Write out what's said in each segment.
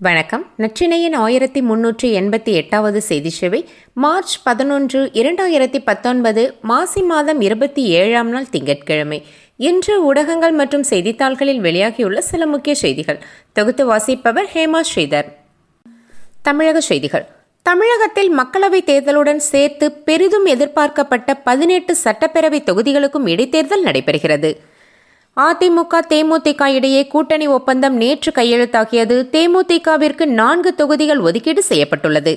வணக்கம். நச்சினையின் ஆயிரத்தி முன்னூற்றி எண்பத்தி எட்டாவது செய்தி சேவை மார்ச் பதினொன்று இரண்டாயிரத்தி பத்தொன்பது மாசி மாதம் இருபத்தி ஏழாம் நாள் திங்கட்கிழமை. இன்று ஊடகங்கள் மற்றும் செய்தித்தாள்களில் வெளியாகியுள்ள சில முக்கிய செய்திகள். தொகுத்து வாசிப்பவர் ஹேமா ஸ்ரீதர். தமிழக செய்திகள். தமிழகத்தில் மக்களவைத் தேர்தலுடன் சேர்த்து பெரிதும் எதிர்பார்க்கப்பட்ட பதினெட்டு சட்டப்பேரவை தொகுதிகளுக்கும் இடைத்தேர்தல் நடைபெறுகிறது. அதிமுக தேமுதிக இடையே கூட்டணி ஒப்பந்தம் நேற்று கையெழுத்தாகியது. தேமுதிகவிற்கு நான்கு தொகுதிகள் ஒதுக்கீடு செய்யப்பட்டுள்ளது.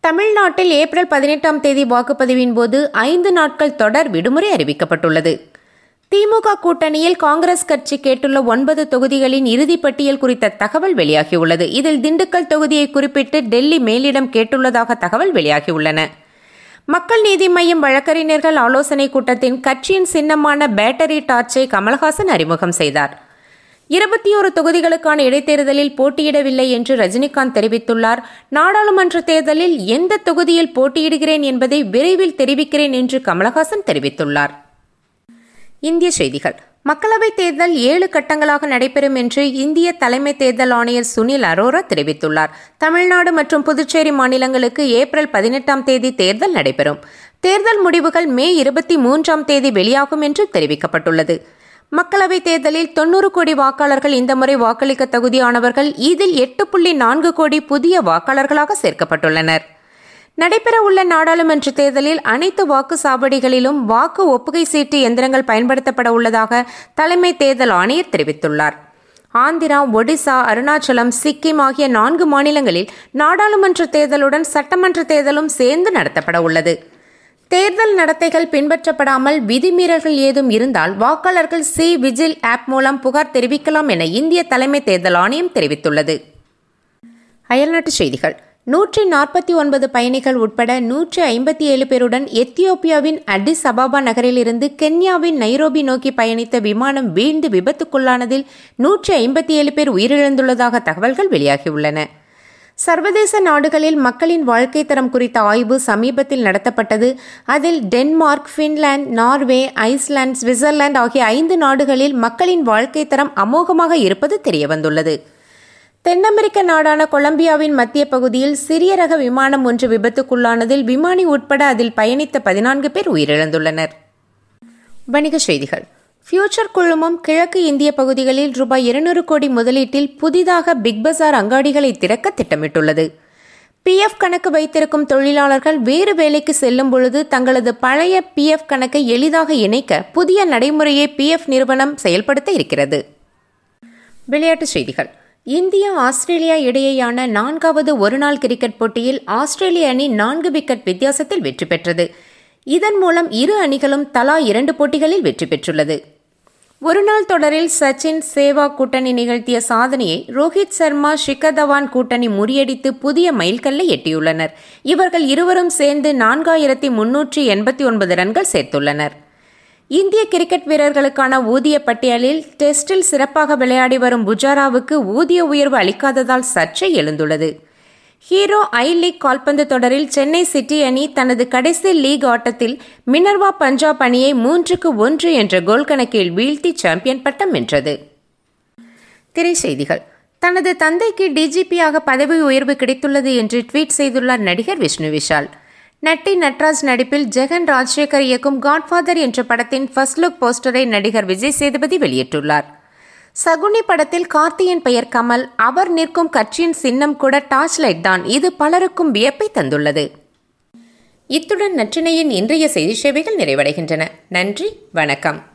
தமிழ்நாட்டில் ஏப்ரல் பதினெட்டாம் தேதி வாக்குப்பதிவின் போது ஐந்து நாட்கள் தொடர் விடுமுறை அறிவிக்கப்பட்டுள்ளது. திமுக கூட்டணியில் காங்கிரஸ் கட்சி கேட்டுள்ள ஒன்பது தொகுதிகளின் இறுதிப்பட்டியல் குறித்த தகவல் வெளியாகியுள்ளது. இதில் திண்டுக்கல் தொகுதியை குறிப்பிட்டு டெல்லி மேலிடம் கேட்டுள்ளதாக தகவல் வெளியாகியுள்ளன. மக்கள் நீதி மையம் வழக்கறிஞர்கள் ஆலோசனை கூட்டத்தின் கட்சியின் சின்னமான பேட்டரி டார்ச்சை கமல்ஹாசன் அறிமுகம் செய்தார். இருபத்தி ஒரு தொகுதிகளுக்கான இடைத்தேர்தலில் போட்டியிடவில்லை என்று ரஜினிகாந்த் தெரிவித்துள்ளார். நாடாளுமன்ற தேர்தலில் எந்த தொகுதியில் போட்டியிடுகிறேன் என்பதை விரைவில் தெரிவிக்கிறேன் என்று கமலஹாசன் தெரிவித்துள்ளார். இந்திய செய்திகள். மக்களவைத் தேர்தல் ஏழு கட்டங்களாக நடைபெறும் என்று இந்திய தலைமை தேர்தல் ஆணையர் சுனில் அரோரா தெரிவித்துள்ளார். தமிழ்நாடு மற்றும் புதுச்சேரி மாநிலங்களுக்கு ஏப்ரல் பதினெட்டாம் தேதி தேர்தல் நடைபெறும். தேர்தல் முடிவுகள் மே இருபத்தி மூன்றாம் தேதி வெளியாகும் என்று தெரிவிக்கப்பட்டுள்ளது. மக்களவைத் தேர்தலில் தொன்னூறு கோடி வாக்காளர்கள் இந்த முறை வாக்களிக்க தகுதியானவர்கள் இதில் எட்டு புள்ளி நான்கு கோடி புதிய வாக்காளர்களாக சேர்க்கப்பட்டுள்ளனர். நடைபெறவுள்ள நாடாளுமன்ற தேர்தலில் அனைத்து வாக்கு சாவடிகளிலும் வாக்கு ஒப்புகை சீட்டு எந்திரங்கள் பயன்படுத்தப்பட உள்ளதாக தலைமை தேர்தல் ஆணையர் தெரிவித்துள்ளார். ஆந்திரா ஒடிசா அருணாச்சலம் சிக்கிம் ஆகிய நான்கு மாநிலங்களில் நாடாளுமன்ற தேர்தலுடன் சட்டமன்ற தேர்தலும் சேர்ந்து நடத்தப்பட உள்ளது தேர்தல் நடத்தைகள் பின்பற்றப்படாமல் விதிமீறல்கள் ஏதும் இருந்தால் வாக்காளர்கள் சி விஜில் ஆப் மூலம் புகார் தெரிவிக்கலாம் என இந்திய தலைமை தேர்தல் ஆணையம் தெரிவித்துள்ளது. அயல்நாட்டு செய்திகள். நூற்றி நாற்பத்தி ஒன்பது பயணிகள் உட்பட நூற்றி ஐம்பத்தி ஏழு பேருடன் எத்தியோப்பியாவின் அடிஸ் அபாபா நகரிலிருந்து கென்யாவின் நைரோபி நோக்கி பயணித்த விமானம் வீழ்ந்து விபத்துக்குள்ளானதில் நூற்றி ஐம்பத்தி ஏழு பேர் உயிரிழந்துள்ளதாக தகவல்கள் வெளியாகியுள்ளன. சர்வதேச நாடுகளில் மக்களின் வாழ்க்கை தரம் குறித்த ஆய்வு சமீபத்தில் நடத்தப்பட்டது. அதில் Denmark Finland Norway Iceland Switzerland ஆகிய ஐந்து நாடுகளில் மக்களின் வாழ்க்கை தரம் அமோகமாக இருப்பது தெரியவந்துள்ளது. தென் அமெரிக்க நாடான கொலம்பியாவின் மத்திய பகுதியில் சிறிய ரக விமானம் ஒன்று விபத்துக்குள்ளானதில் விமானி உட்பட அதில் பயணித்த பதினான்கு பேர் உயிரிழந்துள்ளனர். வணிகச் செய்திகள். ஃபியூச்சர் குழுமம் கிழக்கு இந்திய பகுதிகளில் ரூபாய் இருநூறு கோடி முதலீட்டில் புதிதாக பிக் பஜார் அங்காடிகளை திறக்க திட்டமிட்டுள்ளது. பிஎஃப் கணக்கு வைத்திருக்கும் தொழிலாளர்கள் வேறு வேலைக்கு செல்லும் பொழுது தங்களது பழைய பிஎஃப் கணக்கை எளிதாக இணைக்க புதிய நடைமுறையை பிஎஃப் நிறுவனம் செயல்படுத்த இருக்கிறது. விளையாட்டுச் செய்திகள். இந்தியா ஆஸ்திரேலியா இடையேயான நான்காவது ஒருநாள் கிரிக்கெட் போட்டியில் ஆஸ்திரேலிய அணி நான்கு விக்கெட் வித்தியாசத்தில் வெற்றி பெற்றது. இதன் மூலம் இரு அணிகளும் தலா இரண்டு போட்டிகளில் வெற்றி பெற்றுள்ளது. ஒருநாள் தொடரில் சச்சின் சேவா கூட்டணி நிகழ்த்திய சாதனையை ரோஹித் சர்மா ஷிகர் தவான் கூட்டணி முறியடித்து புதிய மைல்கல்லை எட்டியுள்ளனர். இவர்கள் இருவரும் சேர்ந்து நான்காயிரத்தி முன்னூற்றி எண்பத்தி ஒன்பது ரன்கள் சேர்த்துள்ளனர். இந்திய கிரிக்கெட் வீரர்களுக்கான ஊதிய பட்டியலில் டெஸ்டில் சிறப்பாக விளையாடி வரும் புஜாராவுக்கு ஊதிய உயர்வு அளிக்காததால் சர்ச்சை எழுந்துள்ளது. ஹீரோ ஐ லீக் கால்பந்து தொடரில் சென்னை சிட்டி அணி தனது கடைசி லீக் ஆட்டத்தில் மினர்வா பஞ்சாப் அணியை மூன்றுக்கு ஒன்று என்ற கோல் கணக்கில் வீழ்த்தி சாம்பியன் பட்டம் வென்றது. திரைச்செய்திகள். தனது தந்தைக்கு டிஜிபியாக பதவி உயர்வு கிடைத்துள்ளது என்று ட்வீட் செய்துள்ளார் நடிகர் விஷ்ணு விஷால். நட்டி நட்ராஜ் நடிப்பில் ஜெகன் ராஜசேகர் இயக்கும் காட்ஃபாதர் என்ற படத்தின் ஃபர்ஸ்ட் லுக் போஸ்டரை நடிகர் விஜய் சேதுபதி வெளியிட்டுள்ளார். சகுனி படத்தில் கார்த்தியின் பெயர் கமல் அவர் நிற்கும் கட்சியின் சின்னம் கூட டார்ச் லைட் தான். இது பலருக்கும் வியப்பை தந்துள்ளது. இத்துடன் நற்றினையின் இன்றைய செய்தி சேவைகள் நிறைவடைகின்றன. நன்றி வணக்கம்.